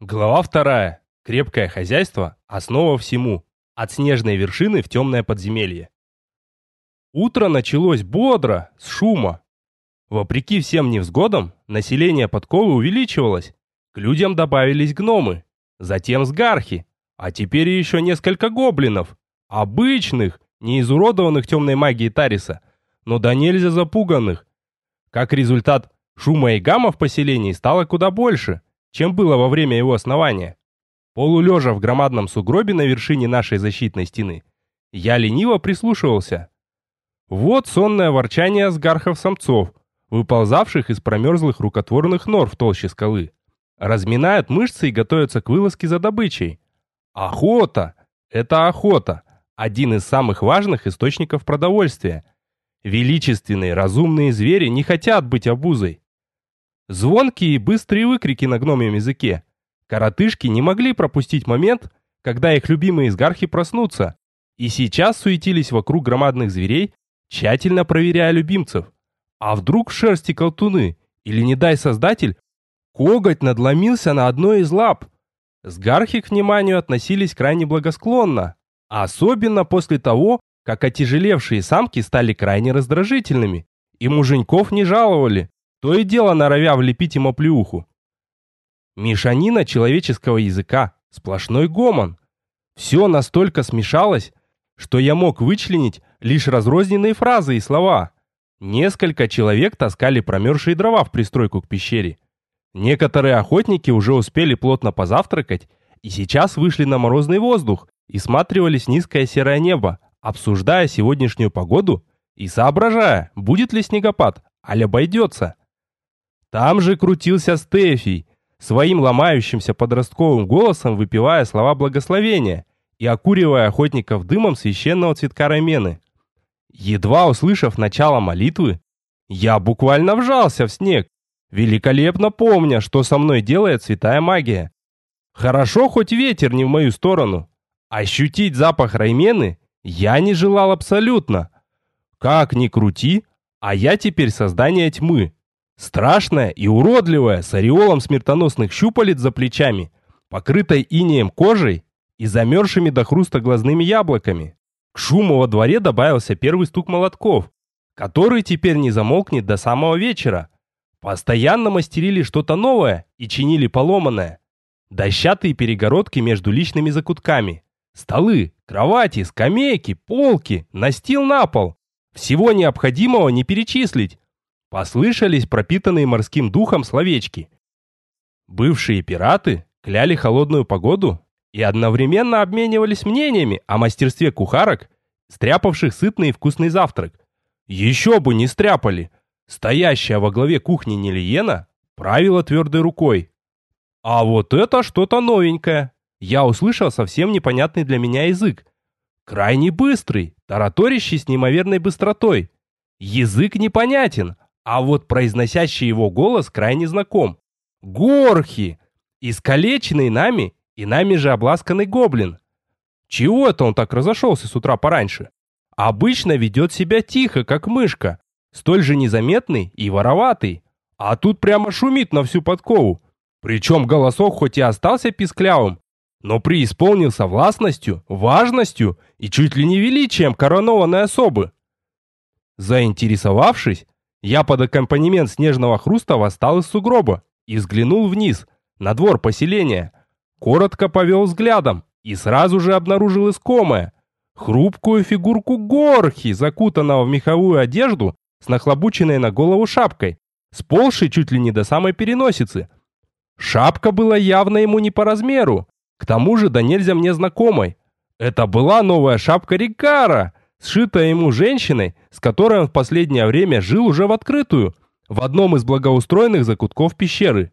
Глава вторая. Крепкое хозяйство – основа всему. От снежной вершины в темное подземелье. Утро началось бодро, с шума. Вопреки всем невзгодам, население подковы увеличивалось. К людям добавились гномы, затем сгархи, а теперь еще несколько гоблинов. Обычных, не изуродованных темной магией Тариса, но да нельзя запуганных. Как результат, шума и гамма в поселении стало куда больше, чем было во время его основания. Полулежа в громадном сугробе на вершине нашей защитной стены, я лениво прислушивался. Вот сонное ворчание сгархов-самцов, выползавших из промерзлых рукотворных нор в толще скалы. Разминают мышцы и готовятся к вылазке за добычей. Охота! Это охота! Один из самых важных источников продовольствия. Величественные, разумные звери не хотят быть обузой. Звонкие и быстрые выкрики на гномьем языке. Коротышки не могли пропустить момент, когда их любимые изгархи проснутся, и сейчас суетились вокруг громадных зверей, тщательно проверяя любимцев. А вдруг в шерсти колтуны, или не дай создатель, коготь надломился на одной из лап. Сгархи к вниманию относились крайне благосклонно, особенно после того, как отяжелевшие самки стали крайне раздражительными, и муженьков не жаловали, то и дело норовя влепить ему плюху. Мешанина человеческого языка, сплошной гомон. Все настолько смешалось, что я мог вычленить лишь разрозненные фразы и слова. Несколько человек таскали промерзшие дрова в пристройку к пещере. Некоторые охотники уже успели плотно позавтракать и сейчас вышли на морозный воздух и сматривались низкое серое небо, обсуждая сегодняшнюю погоду и соображая, будет ли снегопад, аль обойдется. Там же крутился Стефий, своим ломающимся подростковым голосом выпивая слова благословения и окуривая охотников дымом священного цветка рамены. Едва услышав начало молитвы, я буквально вжался в снег, великолепно помня, что со мной делает святая магия. Хорошо, хоть ветер не в мою сторону. Ощутить запах раймены я не желал абсолютно. Как ни крути, а я теперь создание тьмы, Страшная и уродливая, с ореолом смертоносных щупалец за плечами, покрытой инеем кожей и замерзшими до хруста глазными яблоками. К шуму во дворе добавился первый стук молотков, который теперь не замолкнет до самого вечера. Постоянно мастерили что-то новое и чинили поломанное. Дощатые перегородки между личными закутками. Столы, кровати, скамейки, полки, настил на пол. Всего необходимого не перечислить. Послышались пропитанные морским духом словечки. Бывшие пираты кляли холодную погоду и одновременно обменивались мнениями о мастерстве кухарок, стряпавших сытный и вкусный завтрак. Еще бы не стряпали! Стоящая во главе кухни Нелиена правила твердой рукой. А вот это что-то новенькое. Я услышал совсем непонятный для меня язык. Крайне быстрый, тараторящий с неимоверной быстротой. Язык непонятен, а вот произносящий его голос крайне знаком. Горхи! Искалеченный нами и нами же обласканный гоблин. Чего это он так разошелся с утра пораньше? Обычно ведет себя тихо, как мышка, столь же незаметный и вороватый. А тут прямо шумит на всю подкову. Причем голосок хоть и остался писклявым, но преисполнился властностью, важностью и чуть ли не величием коронованной особы. Заинтересовавшись, я под аккомпанемент снежного хруста восстал из сугроба и взглянул вниз, на двор поселения. Коротко повел взглядом и сразу же обнаружил искомое. Хрупкую фигурку горхи, закутанного в меховую одежду с нахлобученной на голову шапкой, сползшей чуть ли не до самой переносицы. Шапка была явно ему не по размеру, к тому же да нельзя мне знакомой. Это была новая шапка Рикара, сшитая ему женщиной, с которой он в последнее время жил уже в открытую, в одном из благоустроенных закутков пещеры.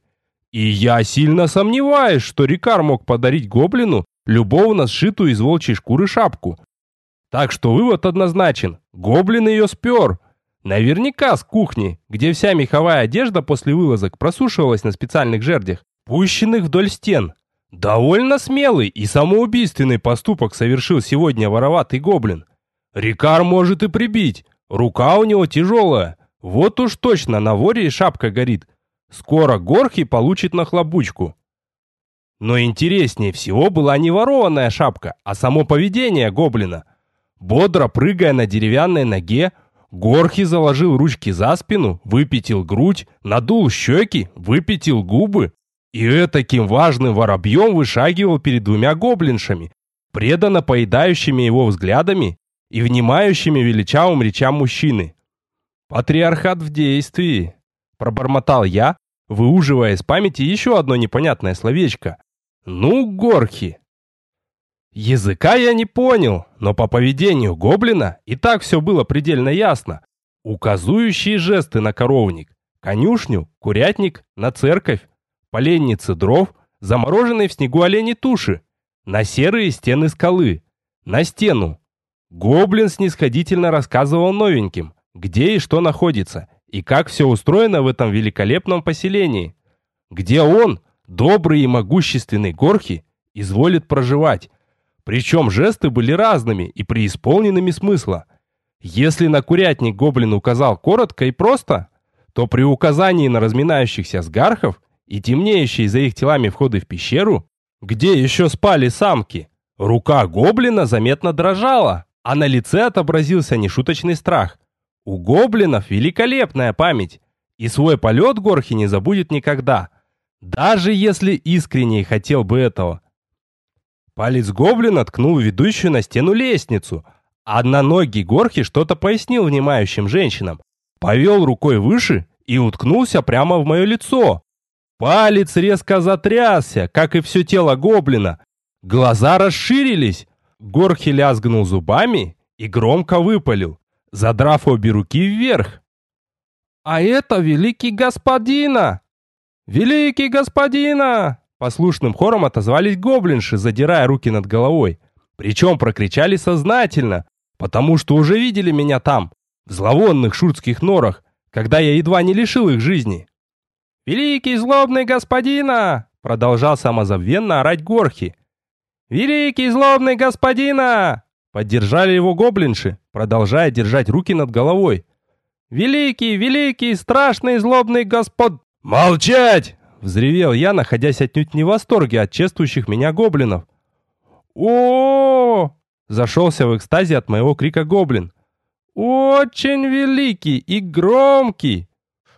И я сильно сомневаюсь, что Рикар мог подарить гоблину любовно сшитую из волчьей шкуры шапку. Так что вывод однозначен. Гоблин ее спер. Наверняка с кухни, где вся меховая одежда после вылазок просушивалась на специальных жердях, пущенных вдоль стен. Довольно смелый и самоубийственный поступок совершил сегодня вороватый гоблин. Рикар может и прибить. Рука у него тяжелая. Вот уж точно на воре и шапка горит. Скоро Горхи получит нахлобучку. Но интереснее всего была не ворованная шапка, а само поведение гоблина. Бодро прыгая на деревянной ноге, Горхи заложил ручки за спину, выпятил грудь, надул щеки, выпятил губы и этаким важным воробьем вышагивал перед двумя гоблиншами, преданно поедающими его взглядами и внимающими величавым речам мужчины. «Патриархат в действии!» – пробормотал я, выуживая из памяти еще одно непонятное словечко, ну, горхи. Языка я не понял, но по поведению гоблина и так все было предельно ясно. Указующие жесты на коровник, конюшню, курятник, на церковь, поленницы дров, замороженные в снегу олени туши, на серые стены скалы, на стену. Гоблин снисходительно рассказывал новеньким, где и что находится, и как все устроено в этом великолепном поселении. Где он, добрый и могущественный Горхи изволит проживать. Причем жесты были разными и преисполненными смысла. Если на курятник гоблин указал коротко и просто, то при указании на разминающихся сгархов и темнеющие за их телами входы в пещеру, где еще спали самки, рука гоблина заметно дрожала, а на лице отобразился нешуточный страх. У гоблинов великолепная память, и свой полет Горхи не забудет никогда – даже если искренне хотел бы этого. Палец гоблина ткнул ведущую на стену лестницу. Одноногий Горхи что-то пояснил внимающим женщинам. Повел рукой выше и уткнулся прямо в мое лицо. Палец резко затрясся, как и все тело гоблина. Глаза расширились. Горхи лязгнул зубами и громко выпалил, задрав обе руки вверх. «А это великий господина!» «Великий господина!» Послушным хором отозвались гоблинши, задирая руки над головой. Причем прокричали сознательно, потому что уже видели меня там, в зловонных шурских норах, когда я едва не лишил их жизни. «Великий злобный господина!» Продолжал самозабвенно орать горхи. «Великий злобный господина!» Поддержали его гоблинши, продолжая держать руки над головой. «Великий, великий, страшный злобный господ...» «Молчать!» — взревел я, находясь отнюдь не в восторге от чествующих меня гоблинов. о, зашелся в экстазе от моего крика гоблин. «Очень великий и громкий!»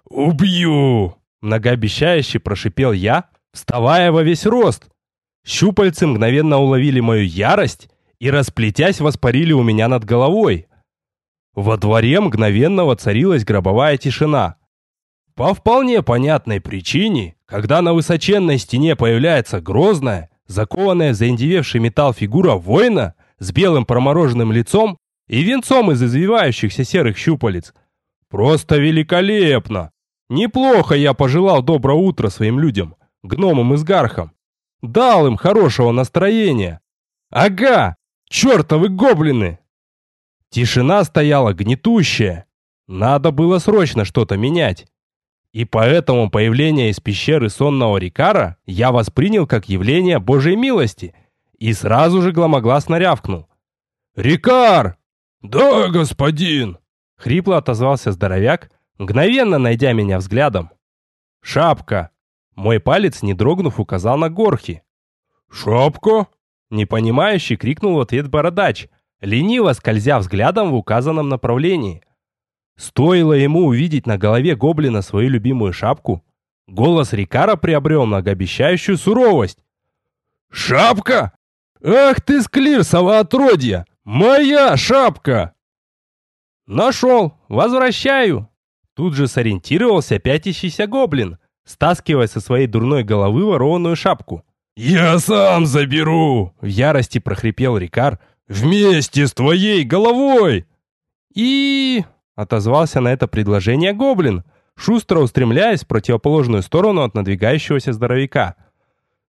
«Убью!» — многообещающе прошипел я, вставая во весь рост. Щупальцы мгновенно уловили мою ярость и, расплетясь, воспарили у меня над головой. Во дворе мгновенно воцарилась гробовая тишина — по вполне понятной причине, когда на высоченной стене появляется грозная, закованная в заиндевевший металл фигура воина с белым промороженным лицом и венцом из извивающихся серых щупалец. Просто великолепно! Неплохо я пожелал доброе утро своим людям, гномам и сгархам. Дал им хорошего настроения. Ага, чертовы гоблины! Тишина стояла гнетущая. Надо было срочно что-то менять. И поэтому появление из пещеры сонного Рикара я воспринял как явление Божьей милости и сразу же громогласно рявкнул. «Рикар!» «Да, господин!» Хрипло отозвался здоровяк, мгновенно найдя меня взглядом. «Шапка!» Мой палец, не дрогнув, указал на горхи. «Шапка?» Непонимающий крикнул в ответ бородач, лениво скользя взглядом в указанном направлении – Стоило ему увидеть на голове гоблина свою любимую шапку, голос Рикара приобрел многообещающую суровость. «Шапка? Ах ты, склирсово отродье! Моя шапка!» «Нашел! Возвращаю!» Тут же сориентировался пятящийся гоблин, стаскивая со своей дурной головы ворованную шапку. «Я сам заберу!» В ярости прохрипел Рикар. «Вместе с твоей головой!» «И...» Отозвался на это предложение гоблин, шустро устремляясь в противоположную сторону от надвигающегося здоровяка.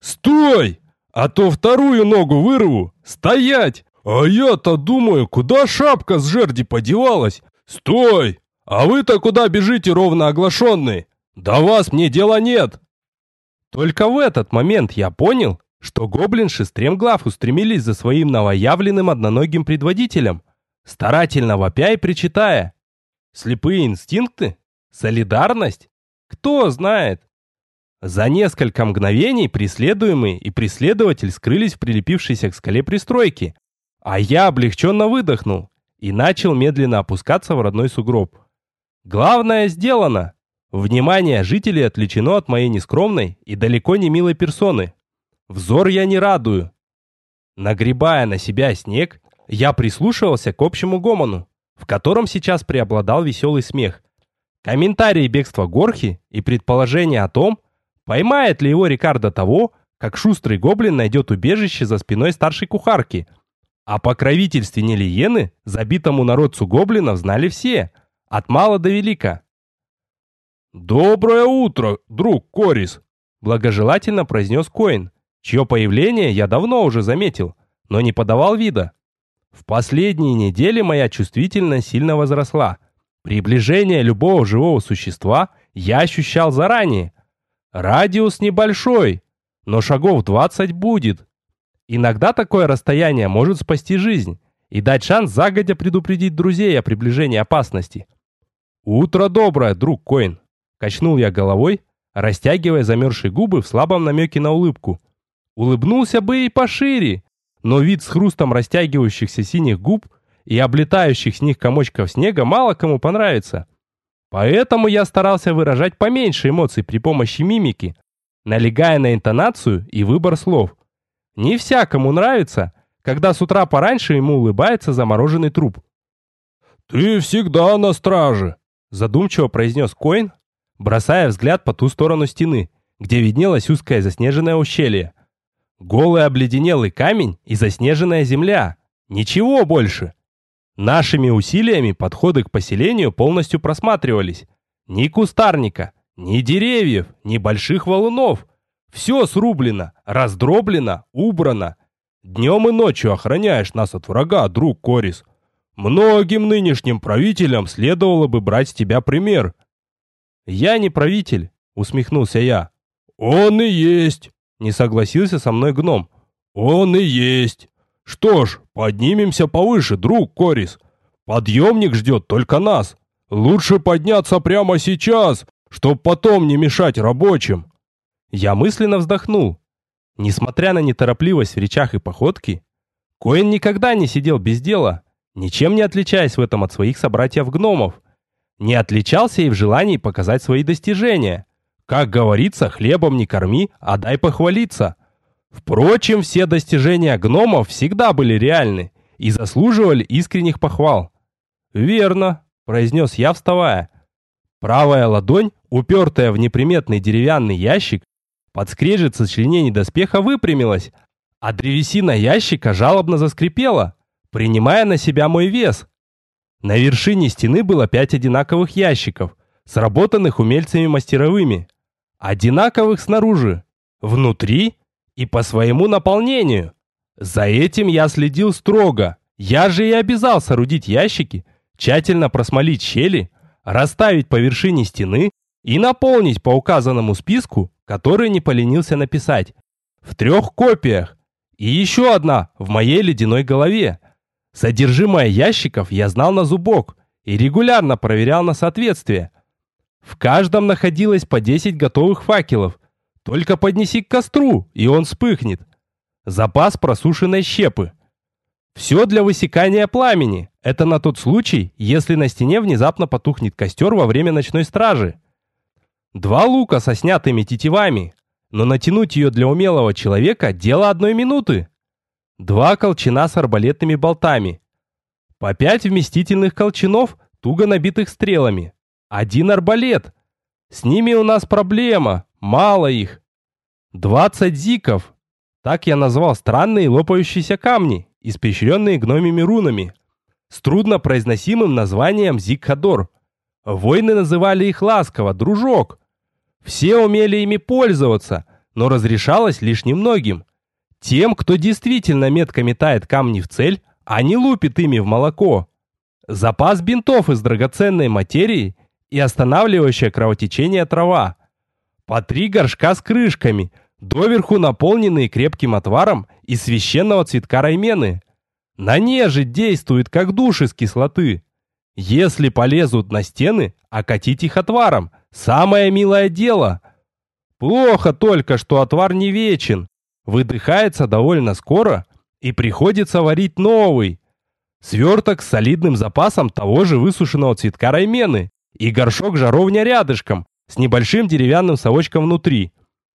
«Стой! А то вторую ногу вырву! Стоять! А я-то думаю, куда шапка с жерди подевалась? Стой! А вы-то куда бежите, ровно оглашенные? До вас мне дела нет!» Только в этот момент я понял, что гоблинши стремглав устремились за своим новоявленным одноногим предводителем, старательно вопя и причитая. Слепые инстинкты? Солидарность? Кто знает? За несколько мгновений преследуемый и преследователь скрылись в прилепившейся к скале пристройке, а я облегченно выдохнул и начал медленно опускаться в родной сугроб. Главное сделано. Внимание жителей отвлечено от моей нескромной и далеко не милой персоны. Взор я не радую. Нагребая на себя снег, я прислушивался к общему гомону, в котором сейчас преобладал веселый смех. Комментарии бегства Горхи и предположение о том, поймает ли его Рикардо того, как шустрый гоблин найдет убежище за спиной старшей кухарки. О покровительстве Нелиены, забитому народцу гоблинов, знали все, от мала до велика. «Доброе утро, друг Корис!» благожелательно произнес Коин, чье появление я давно уже заметил, но не подавал вида. В последние недели моя чувствительность сильно возросла. Приближение любого живого существа я ощущал заранее. Радиус небольшой, но шагов 20 будет. Иногда такое расстояние может спасти жизнь и дать шанс загодя предупредить друзей о приближении опасности. «Утро доброе, друг Коин!» Качнул я головой, растягивая замерзшие губы в слабом намеке на улыбку. Улыбнулся бы и пошире, но вид с хрустом растягивающихся синих губ и облетающих с них комочков снега мало кому понравится. Поэтому я старался выражать поменьше эмоций при помощи мимики, налегая на интонацию и выбор слов. Не всякому нравится, когда с утра пораньше ему улыбается замороженный труп. «Ты всегда на страже», задумчиво произнес Коин, бросая взгляд по ту сторону стены, где виднелось узкое заснеженное ущелье. Голый обледенелый камень и заснеженная земля. Ничего больше. Нашими усилиями подходы к поселению полностью просматривались. Ни кустарника, ни деревьев, ни больших валунов. Все срублено, раздроблено, убрано. Днем и ночью охраняешь нас от врага, друг Корис. Многим нынешним правителям следовало бы брать с тебя пример. Я не правитель, усмехнулся я. Он и есть, не согласился со мной гном. Он и есть. Что ж, поднимемся повыше, друг Корис. Подъемник ждет только нас. Лучше подняться прямо сейчас, чтоб потом не мешать рабочим. Я мысленно вздохнул. Несмотря на неторопливость в речах и походке, Коэн никогда не сидел без дела, ничем не отличаясь в этом от своих собратьев-гномов. Не отличался и в желании показать свои достижения. Как говорится, хлебом не корми, а дай похвалиться. Впрочем, все достижения гномов всегда были реальны и заслуживали искренних похвал. «Верно», — произнес я, вставая. Правая ладонь, упертая в неприметный деревянный ящик, под скрежет сочленений доспеха выпрямилась, а древесина ящика жалобно заскрипела, принимая на себя мой вес. На вершине стены было пять одинаковых ящиков, сработанных умельцами мастеровыми одинаковых снаружи, внутри и по своему наполнению. За этим я следил строго. Я же и обязал соорудить ящики, тщательно просмолить щели, расставить по вершине стены и наполнить по указанному списку, который не поленился написать. В трех копиях. И еще одна в моей ледяной голове. Содержимое ящиков я знал на зубок и регулярно проверял на соответствие. В каждом находилось по 10 готовых факелов. Только поднеси к костру, и он вспыхнет. Запас просушенной щепы. Все для высекания пламени. Это на тот случай, если на стене внезапно потухнет костер во время ночной стражи. Два лука со снятыми тетивами. Но натянуть ее для умелого человека – дело одной минуты. Два колчана с арбалетными болтами. По пять вместительных колчанов, туго набитых стрелами. Один арбалет. С ними у нас проблема, мало их. Двадцать зиков. Так я назвал странные лопающиеся камни, испещренные гномими рунами. С труднопроизносимым названием Зикхадор. Воины называли их ласково «дружок». Все умели ими пользоваться, но разрешалось лишь немногим. Тем, кто действительно метко метает камни в цель, а не лупит ими в молоко. Запас бинтов из драгоценной материи и останавливающая кровотечение трава. По три горшка с крышками, доверху наполненные крепким отваром из священного цветка раймены. На нежить действует как душ из кислоты. Если полезут на стены, окатить их отваром. Самое милое дело. Плохо только, что отвар не вечен. Выдыхается довольно скоро, и приходится варить новый. Сверток с солидным запасом того же высушенного цветка раймены и горшок жаровня рядышком с небольшим деревянным совочком внутри.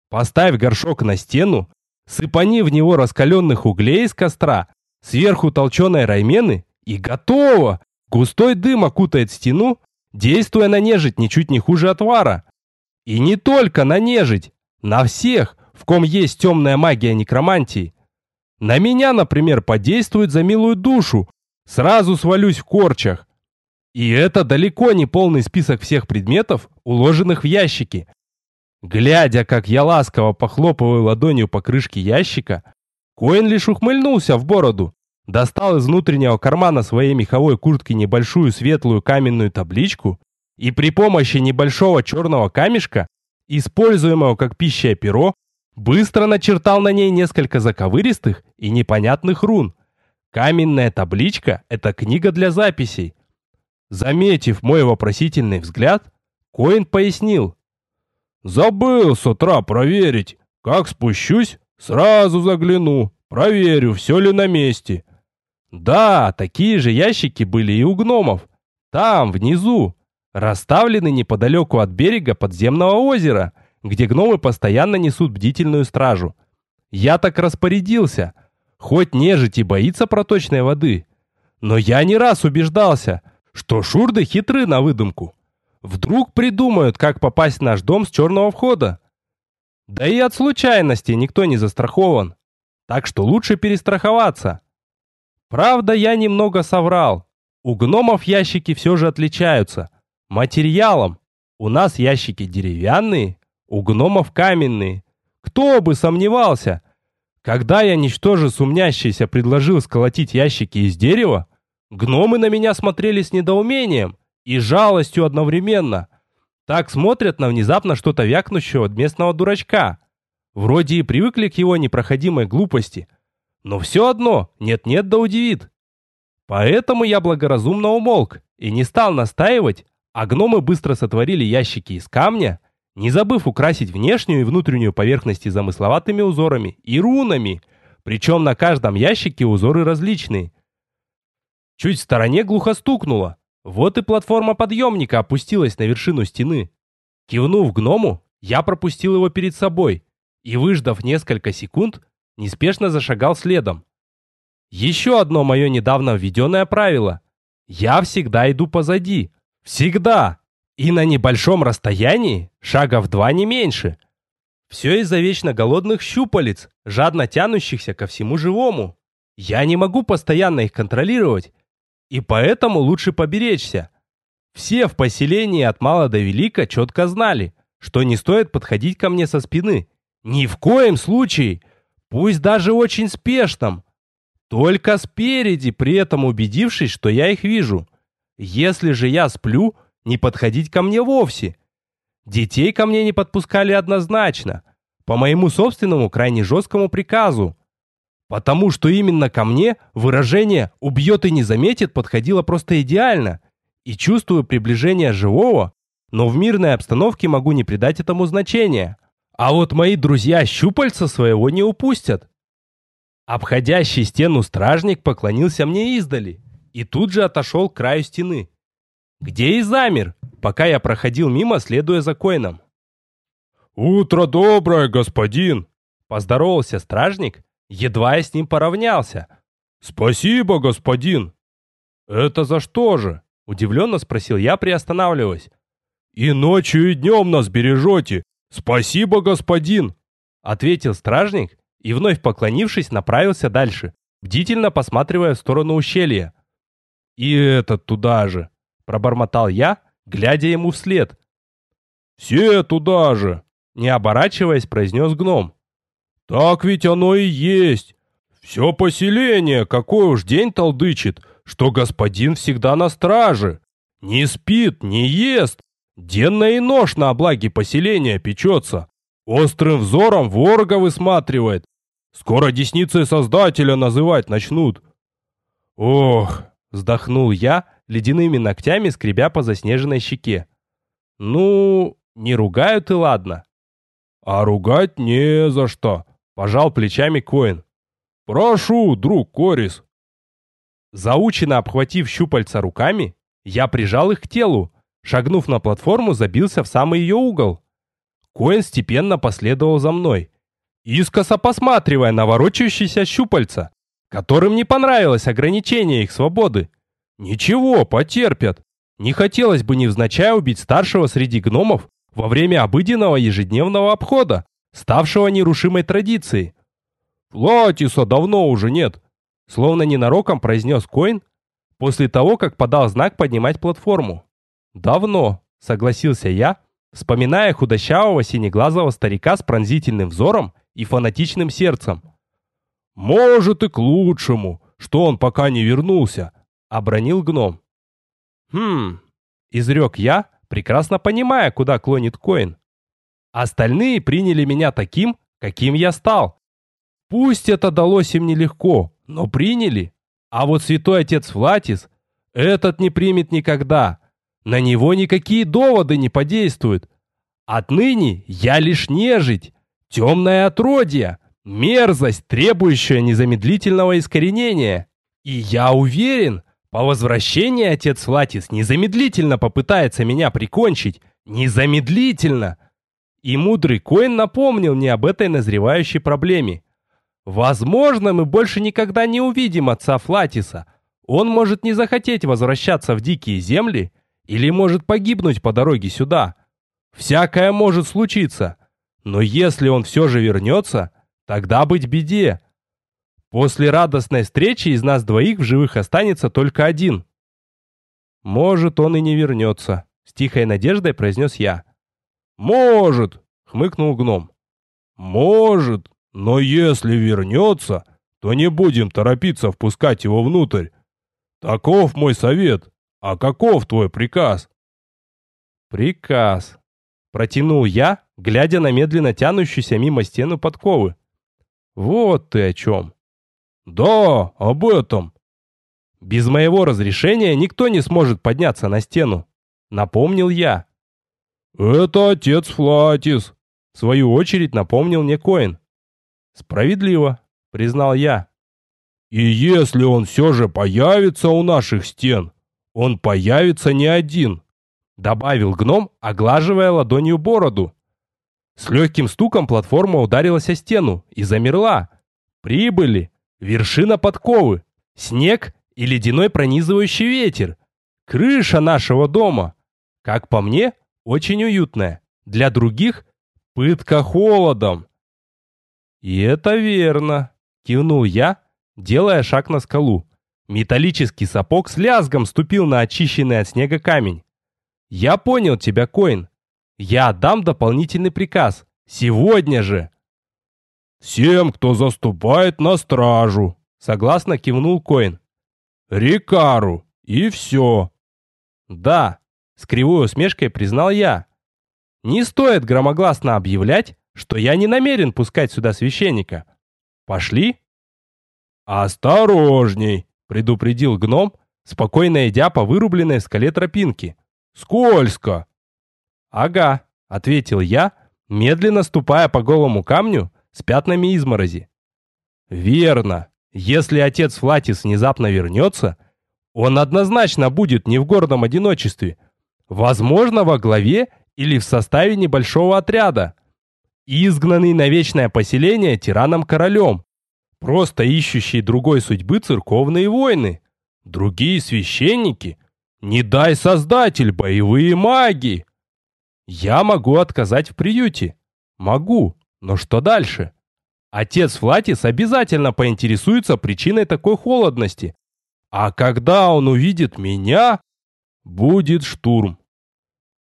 Поставь горшок на стену, сыпани в него раскаленных углей из костра, сверху толченой раймены и готово! Густой дым окутает стену, действуя на нежить ничуть не хуже отвара. И не только на нежить, на всех, в ком есть темная магия некромантии. На меня, например, подействует за милую душу, сразу свалюсь в корчах. И это далеко не полный список всех предметов, уложенных в ящики. Глядя, как я ласково похлопываю ладонью по крышке ящика, Коин лишь ухмыльнулся в бороду, достал из внутреннего кармана своей меховой куртки небольшую светлую каменную табличку и при помощи небольшого черного камешка, используемого как пища перо, быстро начертал на ней несколько заковыристых и непонятных рун. Каменная табличка – это книга для записей. Заметив мой вопросительный взгляд, Коин пояснил. «Забыл с утра проверить. Как спущусь, сразу загляну, проверю, все ли на месте». Да, такие же ящики были и у гномов. Там, внизу, расставлены неподалеку от берега подземного озера, где гномы постоянно несут бдительную стражу. Я так распорядился. Хоть нежить и боится проточной воды, но я не раз убеждался, что шурды хитры на выдумку. Вдруг придумают, как попасть в наш дом с черного входа. Да и от случайности никто не застрахован. Так что лучше перестраховаться. Правда, я немного соврал. У гномов ящики все же отличаются. Материалом. У нас ящики деревянные, у гномов каменные. Кто бы сомневался? Когда я, ничтоже сумнящийся, предложил сколотить ящики из дерева, Гномы на меня смотрели с недоумением и жалостью одновременно. Так смотрят на внезапно что-то вякнущего местного дурачка. Вроде и привыкли к его непроходимой глупости. Но все одно, нет-нет да удивит. Поэтому я благоразумно умолк и не стал настаивать, а гномы быстро сотворили ящики из камня, не забыв украсить внешнюю и внутреннюю поверхности замысловатыми узорами и рунами, причем на каждом ящике узоры различные – Чуть в стороне глухо стукнуло. Вот и платформа подъемника опустилась на вершину стены. Кивнув гному, я пропустил его перед собой и, выждав несколько секунд, неспешно зашагал следом. Еще одно мое недавно введенное правило. Я всегда иду позади. Всегда. И на небольшом расстоянии, шага в два не меньше. Все из-за вечно голодных щупалец, жадно тянущихся ко всему живому. Я не могу постоянно их контролировать и поэтому лучше поберечься. Все в поселении от мала до велика четко знали, что не стоит подходить ко мне со спины. Ни в коем случае, пусть даже очень спешном. Только спереди, при этом убедившись, что я их вижу. Если же я сплю, не подходить ко мне вовсе. Детей ко мне не подпускали однозначно, по моему собственному крайне жесткому приказу. Потому что именно ко мне выражение «убьет и не заметит» подходило просто идеально. И чувствую приближение живого, но в мирной обстановке могу не придать этому значения. А вот мои друзья щупальца своего не упустят. Обходящий стену стражник поклонился мне издали и тут же отошел к краю стены. Где и замер, пока я проходил мимо, следуя за Коином. «Утро доброе, господин!» Поздоровался стражник Едва я с ним поравнялся. «Спасибо, господин!» «Это за что же?» — удивленно спросил я, приостанавливаясь. «И ночью, и днем нас бережете! Спасибо, господин!» — ответил стражник и, вновь поклонившись, направился дальше, бдительно посматривая в сторону ущелья. «И этот туда же!» — пробормотал я, глядя ему вслед. «Все туда же!» — не оборачиваясь, произнес гном. Так ведь оно и есть. Все поселение, какой уж день толдычит, что господин всегда на страже. Не спит, не ест. Денно и нож на облаге поселения печется. Острым взором ворога высматривает. Скоро десницей Создателя называть начнут. Ох, вздохнул я, ледяными ногтями скребя по заснеженной щеке. Ну, не ругают и ладно. А ругать не за что, пожал плечами Коин. Прошу, друг Корис. Заученно обхватив щупальца руками, я прижал их к телу, шагнув на платформу, забился в самый ее угол. Коин степенно последовал за мной, искоса посматривая на ворочающиеся щупальца, которым не понравилось ограничение их свободы. Ничего, потерпят. Не хотелось бы невзначай убить старшего среди гномов во время обыденного ежедневного обхода, ставшего нерушимой традицией. «Латиса давно уже нет», словно ненароком произнес Коин после того, как подал знак поднимать платформу. «Давно», — согласился я, вспоминая худощавого синеглазого старика с пронзительным взором и фанатичным сердцем. «Может и к лучшему, что он пока не вернулся», — обронил гном. «Хм», — изрек я, прекрасно понимая, куда клонит Коин. Остальные приняли меня таким, каким я стал. Пусть это далось им нелегко, но приняли. А вот святой отец Флатис, этот не примет никогда. На него никакие доводы не подействуют. Отныне я лишь нежить, темное отродье, мерзость, требующая незамедлительного искоренения. И я уверен, по возвращении отец Флатис незамедлительно попытается меня прикончить. Незамедлительно! И мудрый Коин напомнил мне об этой назревающей проблеме. Возможно, мы больше никогда не увидим отца Флатиса. Он может не захотеть возвращаться в дикие земли или может погибнуть по дороге сюда. Всякое может случиться. Но если он все же вернется, тогда быть беде. После радостной встречи из нас двоих в живых останется только один. Может, он и не вернется, с тихой надеждой произнес я. Может, хмыкнул гном. Может, но если вернется, то не будем торопиться впускать его внутрь. Таков мой совет. А каков твой приказ? Приказ. Протянул я, глядя на медленно тянущуюся мимо стену подковы. Вот ты о чем. Да, об этом. Без моего разрешения никто не сможет подняться на стену. Напомнил я. Это отец Флатис. В свою очередь напомнил мне Коин. Справедливо, признал я. И если он все же появится у наших стен, он появится не один, добавил гном, оглаживая ладонью бороду. С легким стуком платформа ударилась о стену и замерла. Прибыли. Вершина подковы. Снег и ледяной пронизывающий ветер. Крыша нашего дома. Как по мне, очень уютная. Для других – пытка холодом. И это верно, кивнул я, делая шаг на скалу. Металлический сапог с лязгом ступил на очищенный от снега камень. Я понял тебя, Коин. Я отдам дополнительный приказ. Сегодня же. Всем, кто заступает на стражу, согласно кивнул Коин. Рикару. И все. Да, с кривой усмешкой признал я. Не стоит громогласно объявлять, что я не намерен пускать сюда священника. Пошли? Осторожней, предупредил гном, спокойно идя по вырубленной в скале тропинке. Скользко. Ага, ответил я, медленно ступая по голому камню с пятнами изморози. Верно. Если отец Флатис внезапно вернется, он однозначно будет не в гордом одиночестве. Возможно, во главе или в составе небольшого отряда изгнанный на вечное поселение тираном-королем, просто ищущий другой судьбы церковные войны, другие священники, не дай создатель, боевые маги. Я могу отказать в приюте. Могу, но что дальше? Отец Флатис обязательно поинтересуется причиной такой холодности. А когда он увидит меня, будет штурм.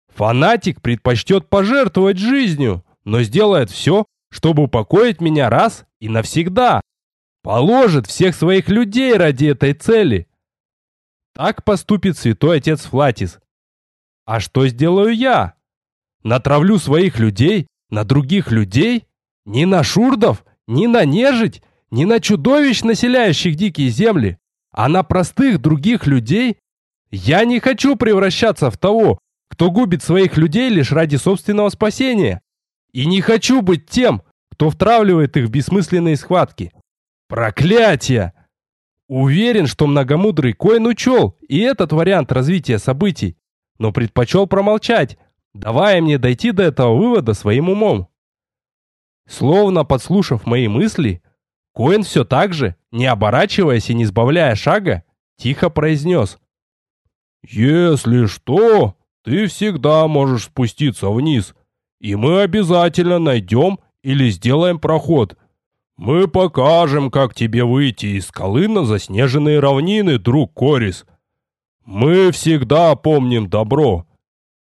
Фанатик предпочтет пожертвовать жизнью, но сделает все, чтобы упокоить меня раз и навсегда. Положит всех своих людей ради этой цели. Так поступит святой отец Флатис. А что сделаю я? Натравлю своих людей на других людей? Ни на шурдов, ни на нежить, ни на чудовищ, населяющих дикие земли, а на простых других людей? Я не хочу превращаться в того, кто губит своих людей лишь ради собственного спасения. И не хочу быть тем, кто втравливает их в бессмысленные схватки. Проклятие! Уверен, что многомудрый Коин учел и этот вариант развития событий, но предпочел промолчать, давая мне дойти до этого вывода своим умом. Словно подслушав мои мысли, Коин все так же, не оборачиваясь и не сбавляя шага, тихо произнес. «Если что, ты всегда можешь спуститься вниз, и мы обязательно найдем или сделаем проход, мы покажем, как тебе выйти из скалы на заснеженные равнины, друг Корис. Мы всегда помним добро.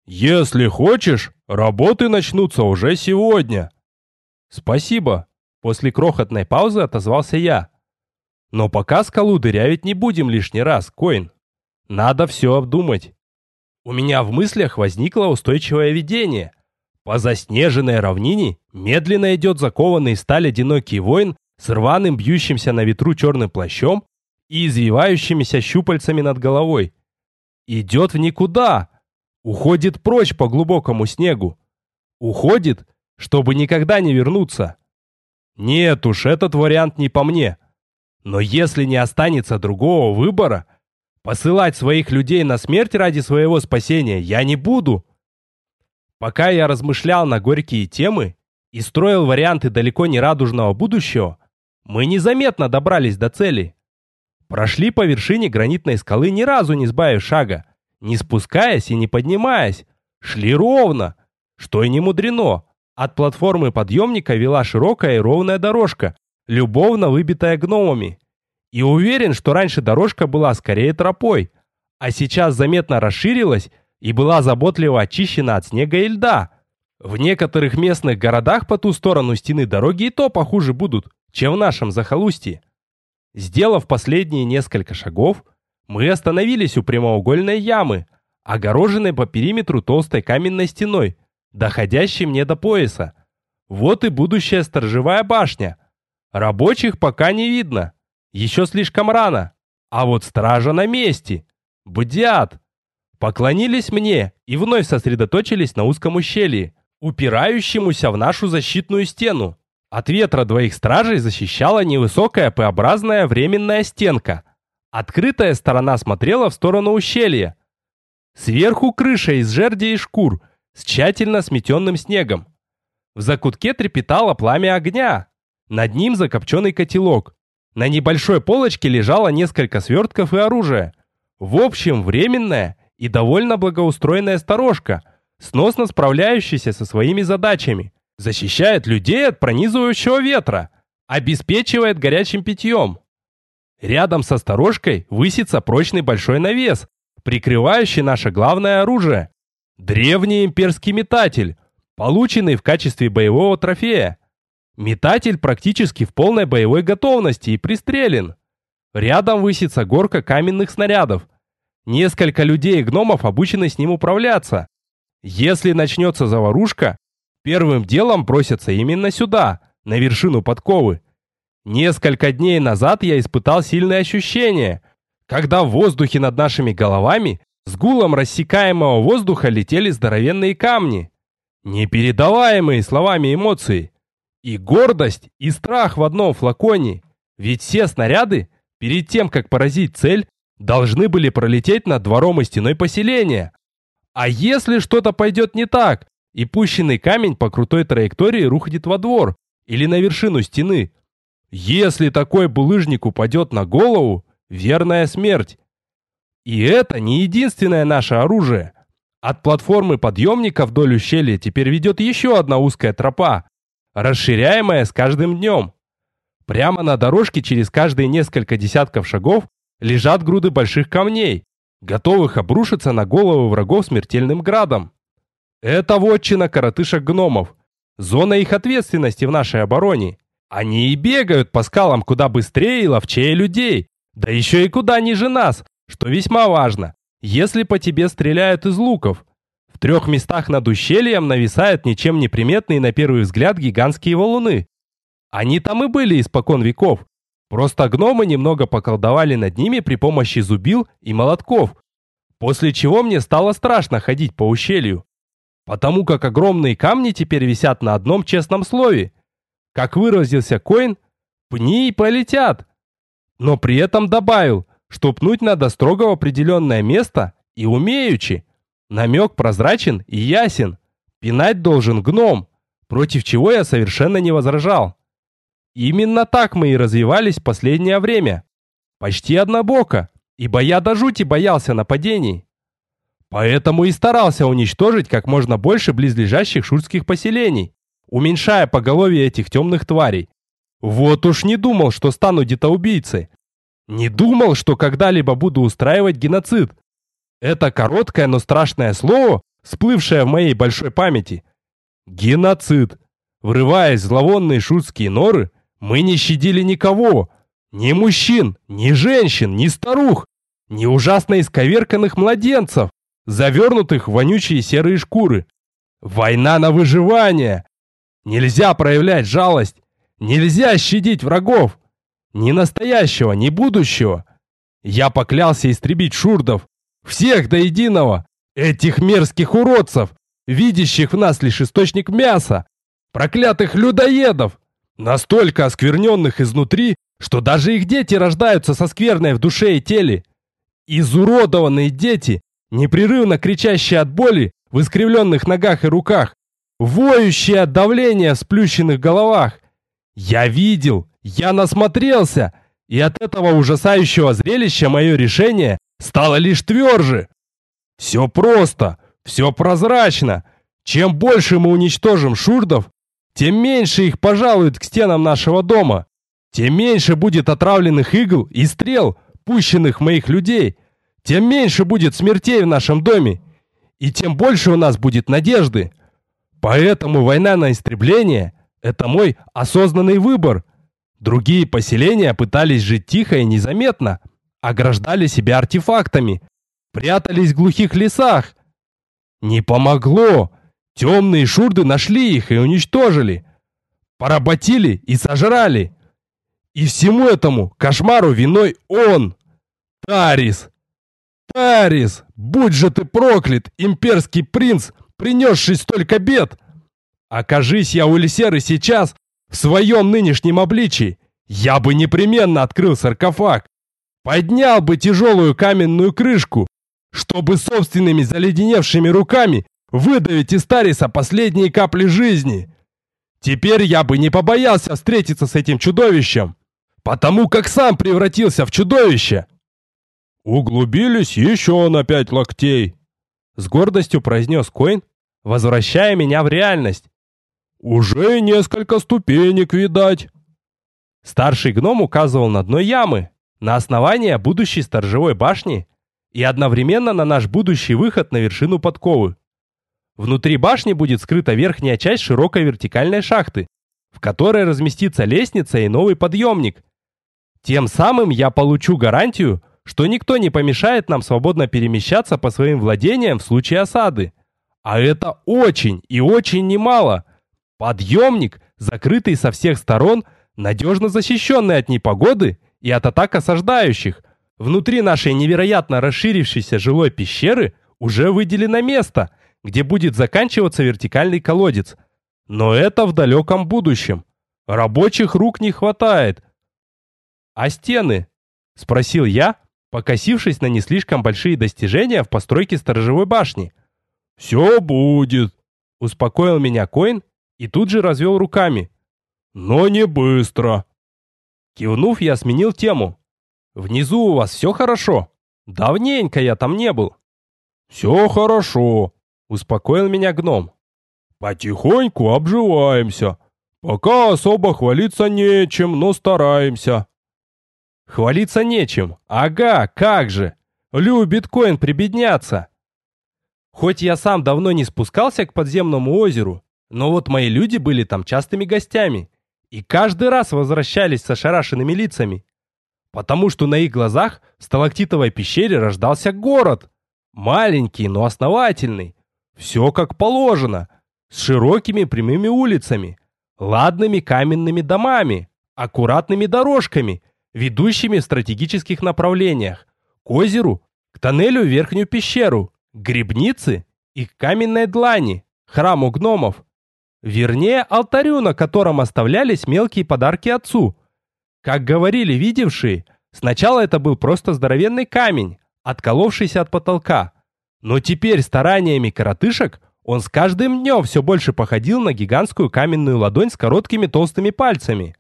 Если хочешь, работы начнутся уже сегодня. Спасибо. После крохотной паузы отозвался я. Но пока скалу дырявить не будем лишний раз, Коин. Надо все обдумать. У меня в мыслях возникло устойчивое видение. По заснеженной равнине медленно идет закованный в сталь одинокий воин с рваным бьющимся на ветру черным плащом и извивающимися щупальцами над головой. Идет в никуда, уходит прочь по глубокому снегу. Уходит, чтобы никогда не вернуться. Нет уж, этот вариант не по мне. Но если не останется другого выбора, посылать своих людей на смерть ради своего спасения я не буду. Пока я размышлял на горькие темы и строил варианты далеко не радужного будущего, мы незаметно добрались до цели. Прошли по вершине гранитной скалы ни разу не сбавив шага, не спускаясь и не поднимаясь. Шли ровно, что и не мудрено. От платформы подъемника вела широкая и ровная дорожка, любовно выбитая гномами. И уверен, что раньше дорожка была скорее тропой, а сейчас заметно расширилась и была заботливо очищена от снега и льда. В некоторых местных городах по ту сторону стены дороги и то похуже будут, чем в нашем захолустье. Сделав последние несколько шагов, мы остановились у прямоугольной ямы, огороженной по периметру толстой каменной стеной, доходящей мне до пояса. Вот и будущая сторожевая башня. Рабочих пока не видно. Еще слишком рано. А вот стража на месте. Бдят поклонились мне и вновь сосредоточились на узком ущелье, упирающемуся в нашу защитную стену. От ветра двоих стражей защищала невысокая П-образная временная стенка. Открытая сторона смотрела в сторону ущелья. Сверху крыша из жерди и шкур с тщательно сметенным снегом. В закутке трепетало пламя огня. Над ним закопченный котелок. На небольшой полочке лежало несколько свертков и оружия. В общем, временная и довольно благоустроенная сторожка, сносно справляющаяся со своими задачами, защищает людей от пронизывающего ветра, обеспечивает горячим питьем. Рядом со сторожкой высится прочный большой навес, прикрывающий наше главное оружие – древний имперский метатель, полученный в качестве боевого трофея. Метатель практически в полной боевой готовности и пристрелен. Рядом высится горка каменных снарядов – Несколько людей и гномов обучены с ним управляться. Если начнется заварушка, первым делом просятся именно сюда, на вершину подковы. Несколько дней назад я испытал сильные ощущения, когда в воздухе над нашими головами с гулом рассекаемого воздуха летели здоровенные камни. Непередаваемые словами эмоции. И гордость, и страх в одном флаконе. Ведь все снаряды, перед тем, как поразить цель, должны были пролететь над двором и стеной поселения. А если что-то пойдет не так, и пущенный камень по крутой траектории рухнет во двор или на вершину стены? Если такой булыжник упадет на голову, верная смерть. И это не единственное наше оружие. От платформы подъемника вдоль ущелья теперь ведет еще одна узкая тропа, расширяемая с каждым днем. Прямо на дорожке через каждые несколько десятков шагов лежат груды больших камней, готовых обрушиться на головы врагов смертельным градом. Это вотчина коротышек-гномов, зона их ответственности в нашей обороне. Они и бегают по скалам куда быстрее и ловчее людей, да еще и куда ниже нас, что весьма важно, если по тебе стреляют из луков. В трех местах над ущельем нависают ничем не приметные на первый взгляд гигантские валуны. Они там и были испокон веков, Просто гномы немного поколдовали над ними при помощи зубил и молотков, после чего мне стало страшно ходить по ущелью. потому как огромные камни теперь висят на одном честном слове. Как выразился Коин, пни и полетят. Но при этом добавил, что пнуть надо строго в определенное место и умеючи. Намек прозрачен и ясен. Пинать должен гном, против чего я совершенно не возражал. Именно так мы и развивались в последнее время. Почти однобоко, ибо я до жути боялся нападений. Поэтому и старался уничтожить как можно больше близлежащих шурских поселений, уменьшая поголовье этих темных тварей. Вот уж не думал, что стану детоубийцей. Не думал, что когда-либо буду устраивать геноцид. Это короткое, но страшное слово, всплывшее в моей большой памяти. Геноцид. Врываясь в зловонные шутские норы, мы не щадили никого. Ни мужчин, ни женщин, ни старух, ни ужасно исковерканных младенцев, завернутых в вонючие серые шкуры. Война на выживание. Нельзя проявлять жалость. Нельзя щадить врагов. Ни настоящего, ни будущего. Я поклялся истребить шурдов. Всех до единого. Этих мерзких уродцев, видящих в нас лишь источник мяса. Проклятых людоедов. Настолько оскверненных изнутри, что даже их дети рождаются со скверной в душе и теле. Изуродованные дети, непрерывно кричащие от боли в искривленных ногах и руках, воющие от давления в сплющенных головах. Я видел, я насмотрелся, и от этого ужасающего зрелища мое решение стало лишь тверже. Все просто, все прозрачно. Чем больше мы уничтожим шурдов, тем меньше их пожалуют к стенам нашего дома, тем меньше будет отравленных игл и стрел, пущенных моих людей, тем меньше будет смертей в нашем доме, и тем больше у нас будет надежды. Поэтому война на истребление – это мой осознанный выбор. Другие поселения пытались жить тихо и незаметно, ограждали себя артефактами, прятались в глухих лесах. Не помогло. Темные шурды нашли их и уничтожили. Поработили и сожрали. И всему этому кошмару виной он, Тарис. Тарис, будь же ты проклят, имперский принц, принесший столько бед! Окажись я у Лисеры сейчас, в своем нынешнем обличии, я бы непременно открыл саркофаг, поднял бы тяжелую каменную крышку, чтобы собственными заледеневшими руками выдавить из Тариса последние капли жизни. Теперь я бы не побоялся встретиться с этим чудовищем, потому как сам превратился в чудовище. «Углубились еще на пять локтей», — с гордостью произнес Коин, возвращая меня в реальность. «Уже несколько ступенек видать». Старший гном указывал на дно ямы, на основание будущей сторожевой башни и одновременно на наш будущий выход на вершину подковы. Внутри башни будет скрыта верхняя часть широкой вертикальной шахты, в которой разместится лестница и новый подъемник. Тем самым я получу гарантию, что никто не помешает нам свободно перемещаться по своим владениям в случае осады. А это очень и очень немало. Подъемник, закрытый со всех сторон, надежно защищенный от непогоды и от атак осаждающих. Внутри нашей невероятно расширившейся жилой пещеры уже выделено место, где будет заканчиваться вертикальный колодец. Но это в далеком будущем. Рабочих рук не хватает. А стены? Спросил я, покосившись на не слишком большие достижения в постройке сторожевой башни. «Все будет», — успокоил меня Коин и тут же развел руками. «Но не быстро». Кивнув, я сменил тему. «Внизу у вас все хорошо? Давненько я там не был». «Все хорошо», — успокоил меня гном. «Потихоньку обживаемся. Пока особо хвалиться нечем, но стараемся». Хвалиться нечем. Ага, как же. Любит Коин прибедняться. Хоть я сам давно не спускался к подземному озеру, но вот мои люди были там частыми гостями и каждый раз возвращались с ошарашенными лицами. Потому что на их глазах в сталактитовой пещере рождался город. Маленький, но основательный. Все как положено. С широкими прямыми улицами, ладными каменными домами, аккуратными дорожками – ведущими в стратегических направлениях. К озеру, к тоннелю в верхнюю пещеру, к грибнице и к каменной длани, храму гномов. Вернее, алтарю, на котором оставлялись мелкие подарки отцу. Как говорили видевшие, сначала это был просто здоровенный камень, отколовшийся от потолка. Но теперь стараниями коротышек он с каждым днем все больше походил на гигантскую каменную ладонь с короткими толстыми пальцами.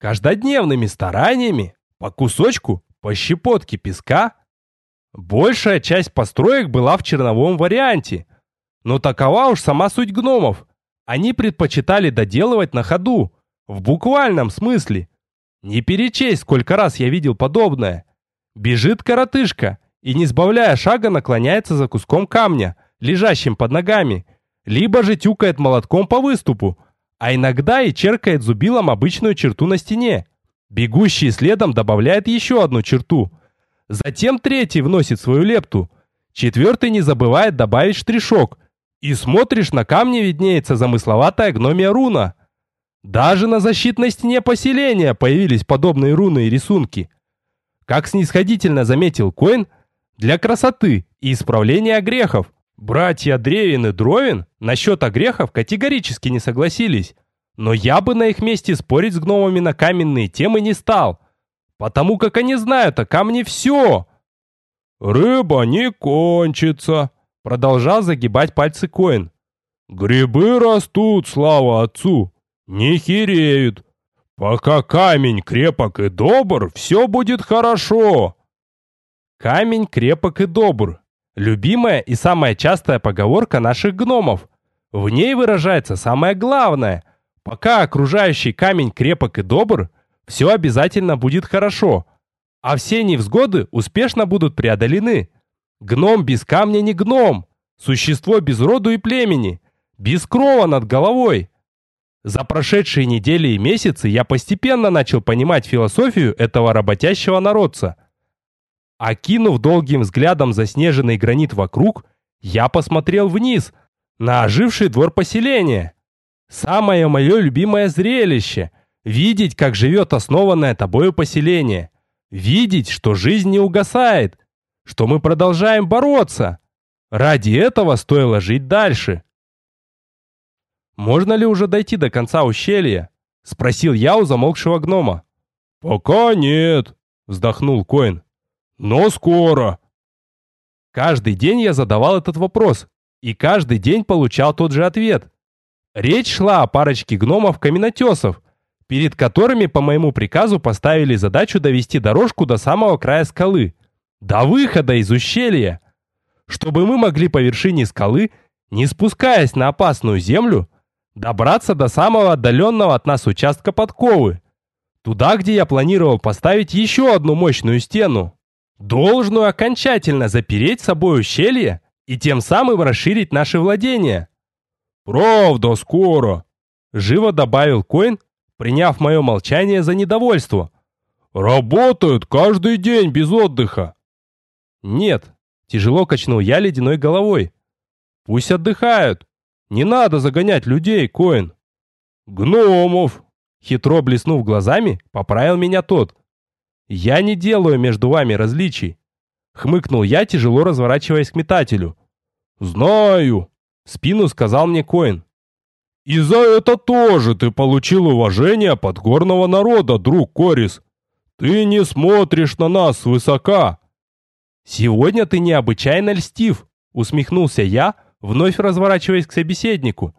Каждодневными стараниями, по кусочку, по щепотке песка, большая часть построек была в черновом варианте. Но такова уж сама суть гномов. Они предпочитали доделывать на ходу, в буквальном смысле. Не перечесть, сколько раз я видел подобное. Бежит коротышка и, не сбавляя шага, наклоняется за куском камня, лежащим под ногами, либо же тюкает молотком по выступу, а иногда и черкает зубилом обычную черту на стене. Бегущий следом добавляет еще одну черту. Затем третий вносит свою лепту. Четвертый не забывает добавить штришок. И смотришь, на камне виднеется замысловатая гномия руна. Даже на защитной стене поселения появились подобные руны и рисунки. Как снисходительно заметил Коин, для красоты и исправления грехов. Братья Древин и Дровин насчет огрехов категорически не согласились, но я бы на их месте спорить с гномами на каменные темы не стал, потому как они знают о камне все. «Рыба не кончится», — продолжал загибать пальцы Коин. «Грибы растут, слава отцу, не хереют. Пока камень крепок и добр, все будет хорошо». Камень крепок и добр, Любимая и самая частая поговорка наших гномов. В ней выражается самое главное. Пока окружающий камень крепок и добр, все обязательно будет хорошо. А все невзгоды успешно будут преодолены. Гном без камня не гном. Существо без роду и племени. Без крова над головой. За прошедшие недели и месяцы я постепенно начал понимать философию этого работящего народца – Окинув долгим взглядом заснеженный гранит вокруг, я посмотрел вниз, на оживший двор поселения. Самое мое любимое зрелище — видеть, как живет основанное тобою поселение. Видеть, что жизнь не угасает, что мы продолжаем бороться. Ради этого стоило жить дальше. «Можно ли уже дойти до конца ущелья?» — спросил я у замолкшего гнома. «Пока нет», — вздохнул Коин но скоро. Каждый день я задавал этот вопрос, и каждый день получал тот же ответ. Речь шла о парочке гномов-каменотесов, перед которыми по моему приказу поставили задачу довести дорожку до самого края скалы, до выхода из ущелья, чтобы мы могли по вершине скалы, не спускаясь на опасную землю, добраться до самого отдаленного от нас участка подковы, туда, где я планировал поставить еще одну мощную стену должную окончательно запереть собой ущелье и тем самым расширить наши владения. «Правда, скоро!» — живо добавил Коин, приняв мое молчание за недовольство. «Работают каждый день без отдыха!» «Нет», — тяжело качнул я ледяной головой. «Пусть отдыхают. Не надо загонять людей, Коин». «Гномов!» — хитро блеснув глазами, поправил меня тот. «Я не делаю между вами различий», — хмыкнул я, тяжело разворачиваясь к метателю. «Знаю», — спину сказал мне Коин. «И за это тоже ты получил уважение подгорного народа, друг Корис. Ты не смотришь на нас свысока». «Сегодня ты необычайно льстив», — усмехнулся я, вновь разворачиваясь к собеседнику.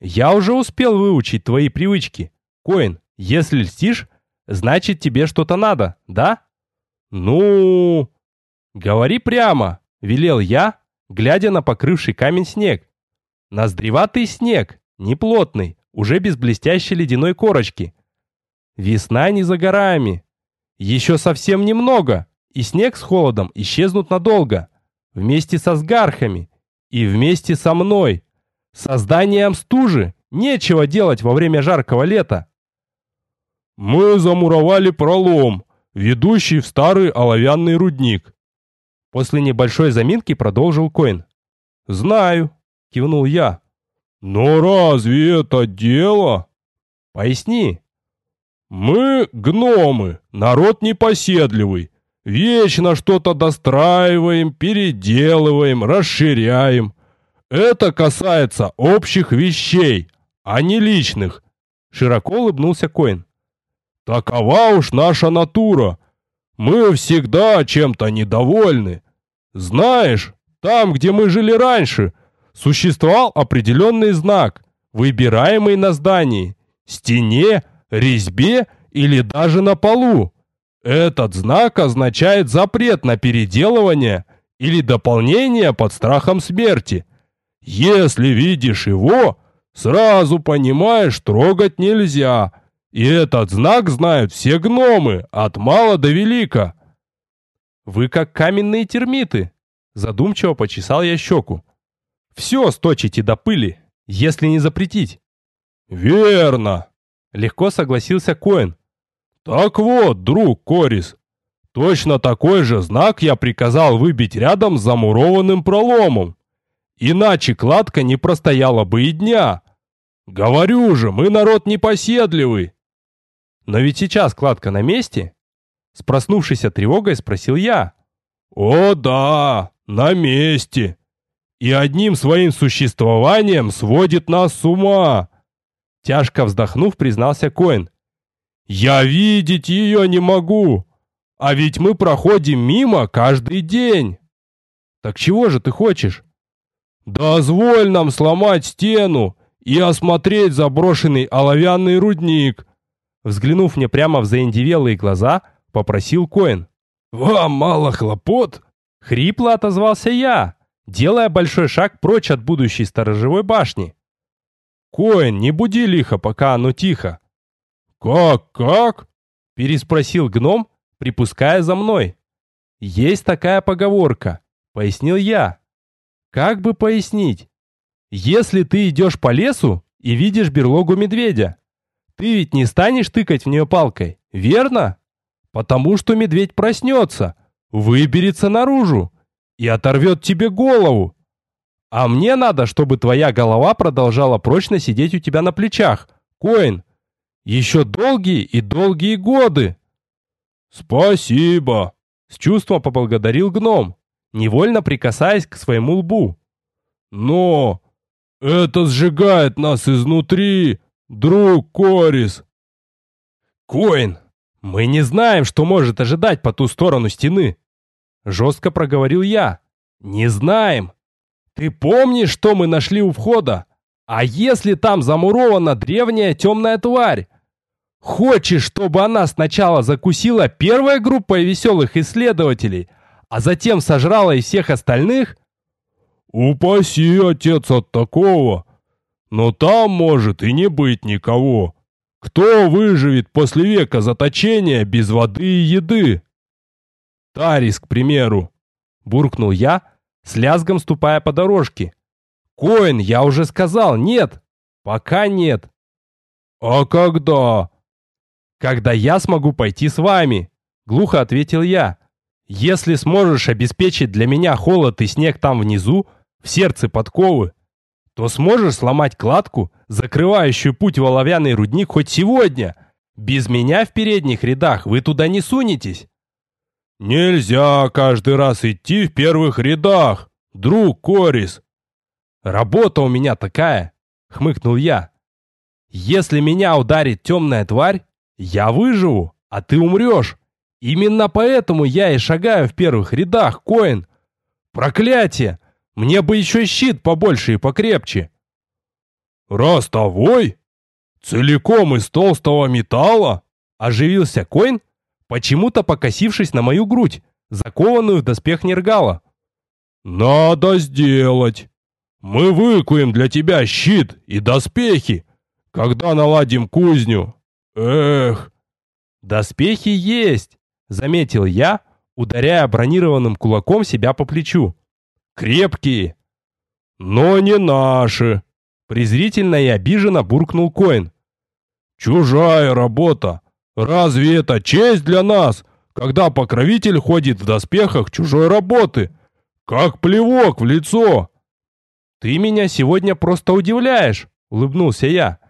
«Я уже успел выучить твои привычки. Коин, если льстишь, Значит, тебе что-то надо, да? Ну, говори прямо, велел я, глядя на покрывший камень снег. Ноздреватый снег, неплотный, уже без блестящей ледяной корочки. Весна не за горами. Еще совсем немного, и снег с холодом исчезнут надолго. Вместе со сгархами и вместе со мной. Созданием стужи нечего делать во время жаркого лета. Мы замуровали пролом, ведущий в старый оловянный рудник. После небольшой заминки продолжил Коин. Знаю, кивнул я. Но разве это дело? Поясни. Мы гномы, народ непоседливый. Вечно что-то достраиваем, переделываем, расширяем. Это касается общих вещей, а не личных. Широко улыбнулся Коин. Такова уж наша натура. Мы всегда чем-то недовольны. Знаешь, там, где мы жили раньше, существовал определенный знак, выбираемый на здании, стене, резьбе или даже на полу. Этот знак означает запрет на переделывание или дополнение под страхом смерти. Если видишь его, сразу понимаешь, трогать нельзя. И этот знак знают все гномы, от мала до велика. Вы как каменные термиты. Задумчиво почесал я щеку. Все сточите до пыли, если не запретить. Верно. Легко согласился Коэн. Так вот, друг Корис, точно такой же знак я приказал выбить рядом с замурованным проломом. Иначе кладка не простояла бы и дня. Говорю же, мы народ непоседливый. Но ведь сейчас кладка на месте? С проснувшейся тревогой спросил я. О да, на месте. И одним своим существованием сводит нас с ума. Тяжко вздохнув, признался Коэн. Я видеть ее не могу. А ведь мы проходим мимо каждый день. Так чего же ты хочешь? Дозволь нам сломать стену и осмотреть заброшенный оловянный рудник. Взглянув мне прямо в заиндевелые глаза, попросил Коэн. «Вам мало хлопот?» Хрипло отозвался я, делая большой шаг прочь от будущей сторожевой башни. «Коэн, не буди лихо, пока оно тихо». «Как, как?» Переспросил гном, припуская за мной. «Есть такая поговорка», — пояснил я. Как бы пояснить? Если ты идешь по лесу и видишь берлогу медведя, ты ведь не станешь тыкать в нее палкой, верно? Потому что медведь проснется, выберется наружу и оторвет тебе голову. А мне надо, чтобы твоя голова продолжала прочно сидеть у тебя на плечах, Коин. Еще долгие и долгие годы. Спасибо, с чувством поблагодарил гном невольно прикасаясь к своему лбу. «Но это сжигает нас изнутри, друг Корис!» «Коин, мы не знаем, что может ожидать по ту сторону стены!» Жестко проговорил я. «Не знаем! Ты помнишь, что мы нашли у входа? А если там замурована древняя темная тварь? Хочешь, чтобы она сначала закусила первая группа веселых исследователей, а затем сожрала и всех остальных? Упаси, отец, от такого. Но там может и не быть никого. Кто выживет после века заточения без воды и еды? Тарис, к примеру, буркнул я, с лязгом ступая по дорожке. Коин, я уже сказал, нет. Пока нет. А когда? Когда я смогу пойти с вами, глухо ответил я. Если сможешь обеспечить для меня холод и снег там внизу, в сердце подковы, то сможешь сломать кладку, закрывающую путь в оловянный рудник хоть сегодня. Без меня в передних рядах вы туда не сунетесь. Нельзя каждый раз идти в первых рядах, друг Корис. Работа у меня такая, хмыкнул я. Если меня ударит темная тварь, я выживу, а ты умрешь. Именно поэтому я и шагаю в первых рядах, Коин. Проклятие! Мне бы еще щит побольше и покрепче. Ростовой? Целиком из толстого металла? Оживился Коин, почему-то покосившись на мою грудь, закованную в доспех Нергала. Надо сделать. Мы выкуем для тебя щит и доспехи, когда наладим кузню. Эх. Доспехи есть, Заметил я, ударяя бронированным кулаком себя по плечу. Крепкие. Но не наши. Презрительно и обиженно буркнул Коин. Чужая работа. Разве это честь для нас, когда покровитель ходит в доспехах чужой работы? Как плевок в лицо. Ты меня сегодня просто удивляешь, улыбнулся я.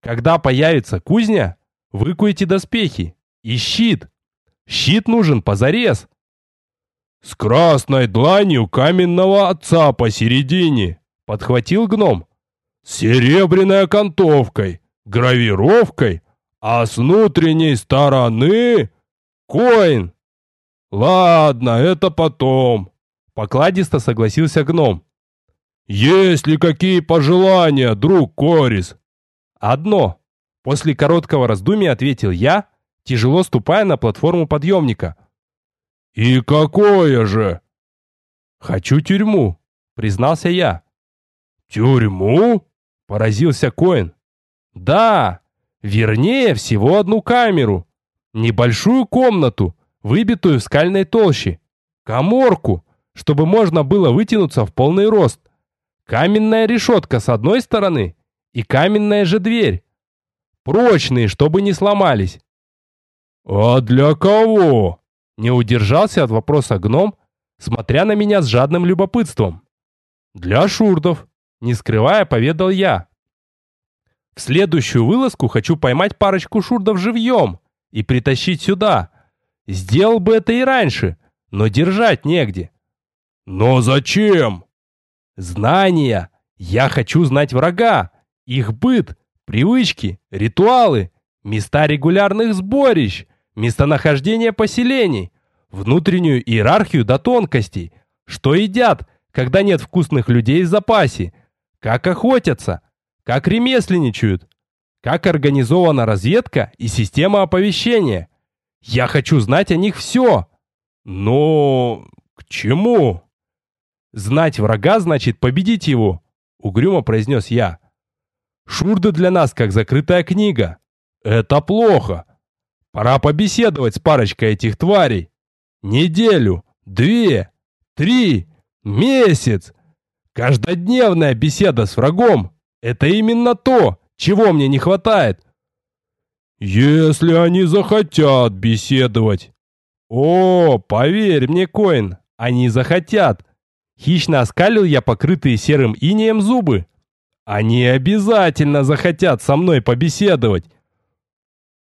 Когда появится кузня, выкуйте доспехи и щит. Щит нужен позарез. С красной дланью каменного отца посередине, подхватил гном. С серебряной окантовкой, гравировкой, а с внутренней стороны коин. Ладно, это потом. Покладисто согласился гном. Есть ли какие пожелания, друг Корис? Одно. После короткого раздумья ответил я, тяжело ступая на платформу подъемника. «И какое же?» «Хочу тюрьму», — признался я. «Тюрьму?» — поразился Коин. «Да, вернее, всего одну камеру. Небольшую комнату, выбитую в скальной толще. Коморку, чтобы можно было вытянуться в полный рост. Каменная решетка с одной стороны и каменная же дверь. Прочные, чтобы не сломались. «А для кого?» Не удержался от вопроса гном, смотря на меня с жадным любопытством. «Для шурдов», не скрывая, поведал я. «В следующую вылазку хочу поймать парочку шурдов живьем и притащить сюда. Сделал бы это и раньше, но держать негде». «Но зачем?» «Знания. Я хочу знать врага, их быт, привычки, ритуалы, места регулярных сборищ, местонахождение поселений, внутреннюю иерархию до тонкостей, что едят, когда нет вкусных людей в запасе, как охотятся, как ремесленничают, как организована разведка и система оповещения. Я хочу знать о них все. Но к чему? Знать врага значит победить его, угрюмо произнес я. Шурды для нас как закрытая книга. Это плохо. Пора побеседовать с парочкой этих тварей. Неделю, две, три, месяц. Каждодневная беседа с врагом – это именно то, чего мне не хватает. Если они захотят беседовать. О, поверь мне, Коин, они захотят. Хищно оскалил я покрытые серым инеем зубы. Они обязательно захотят со мной побеседовать.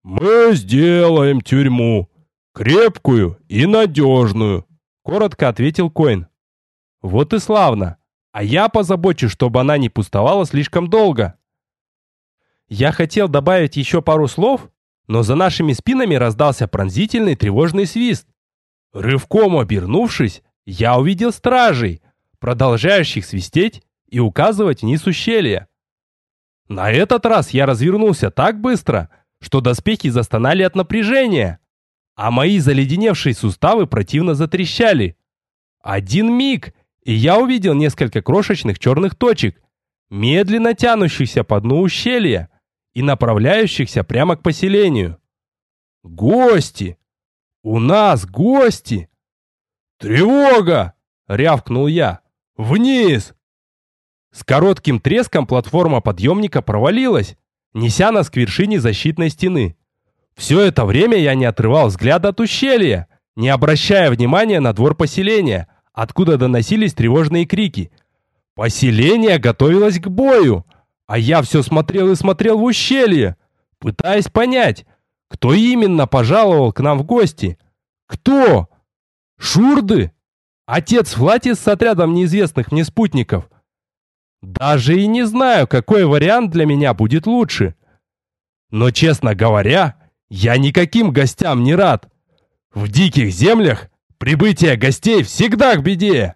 «Мы сделаем тюрьму. Крепкую и надежную», — коротко ответил Коин. «Вот и славно. А я позабочусь, чтобы она не пустовала слишком долго». Я хотел добавить еще пару слов, но за нашими спинами раздался пронзительный тревожный свист. Рывком обернувшись, я увидел стражей, продолжающих свистеть и указывать вниз ущелья. На этот раз я развернулся так быстро, что доспехи застонали от напряжения, а мои заледеневшие суставы противно затрещали. Один миг, и я увидел несколько крошечных черных точек, медленно тянущихся по дну ущелья и направляющихся прямо к поселению. Гости! У нас гости! Тревога! Рявкнул я. Вниз! С коротким треском платформа подъемника провалилась, неся нас к вершине защитной стены. Все это время я не отрывал взгляд от ущелья, не обращая внимания на двор поселения, откуда доносились тревожные крики. Поселение готовилось к бою, а я все смотрел и смотрел в ущелье, пытаясь понять, кто именно пожаловал к нам в гости. Кто? Шурды? Отец Флатис с отрядом неизвестных мне спутников? Даже и не знаю, какой вариант для меня будет лучше. Но, честно говоря, я никаким гостям не рад. В диких землях прибытие гостей всегда к беде.